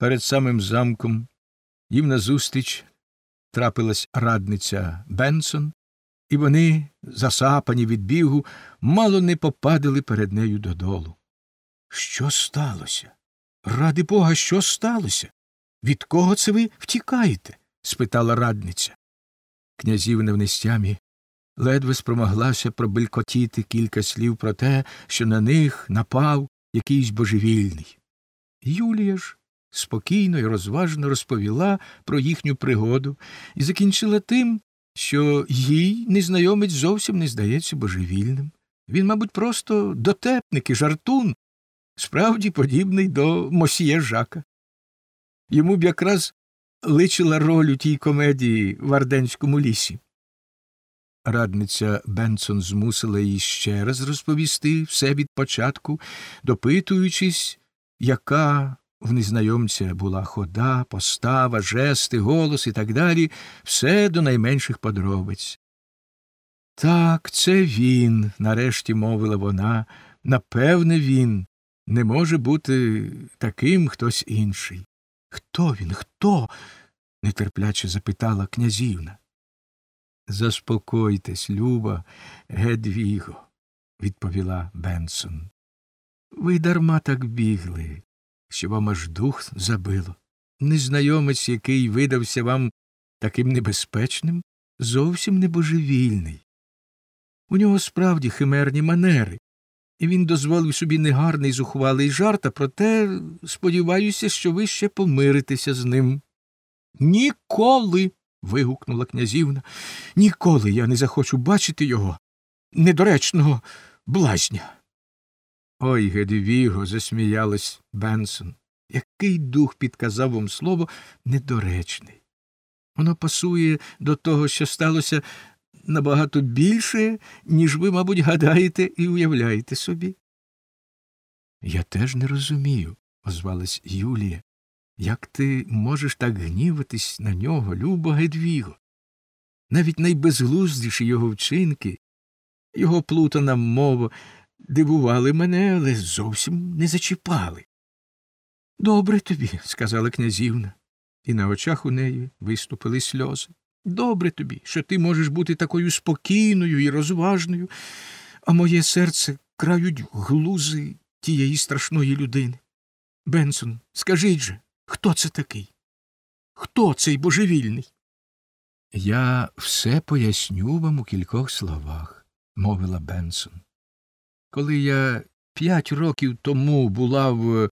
перед самим замком їм назустріч трапилась радниця Бенсон, і вони, засапані від бігу, мало не попадали перед нею додолу. Що сталося? Ради бога, що сталося? Від кого це ви втікаєте? спитала радниця. Князівна в нестямі ледве спромоглася пробелькотіти кілька слів про те, що на них напав якийсь божевільний. Юлія ж спокійно і розважно розповіла про їхню пригоду і закінчила тим, що їй незнайомець зовсім не здається божевільним. Він, мабуть, просто дотепник і жартун, справді подібний до мосьє Жака. Йому б якраз личила роль у тій комедії в Арденському лісі. Радниця Бенсон змусила її ще раз розповісти все від початку, допитуючись, яка в незнайомця була хода, постава, жести, голос і так далі, все до найменших подробиць. Так, це він, нарешті мовила вона, напевне, він не може бути таким хтось інший. Хто він? Хто? нетерпляче запитала князівна. Заспокойтесь, Люба, Гедвіго, відповіла Бенсон. Ви дарма так бігли, що вам аж дух забило. Незнайомець, який видався вам таким небезпечним, зовсім не божевільний. У нього справді химерні манери, і він дозволив собі негарний зухвалий жарт, а проте сподіваюся, що ви ще помиритеся з ним. Ніколи. вигукнула князівна. Ніколи я не захочу бачити його недоречного блазня. Ой, Гедвіго, засміялась Бенсон. Який дух підказав вам слово недоречний. Воно пасує до того, що сталося набагато більше, ніж ви, мабуть, гадаєте і уявляєте собі. Я теж не розумію, озвалась Юлія. Як ти можеш так гніватись на нього, любо Гедвіго? Навіть найбезглуздіші його вчинки, його плутана мова дивували мене, але зовсім не зачіпали. Добре тобі, сказала князівна, і на очах у неї виступили сльози. Добре тобі, що ти можеш бути такою спокійною і розважною, а моє серце крають глузи тієї страшної людини. Бенсон, скажіть же, хто це такий? Хто цей божевільний? Я все поясню вам у кількох словах, мовила Бенсон. Коли я п'ять років тому була в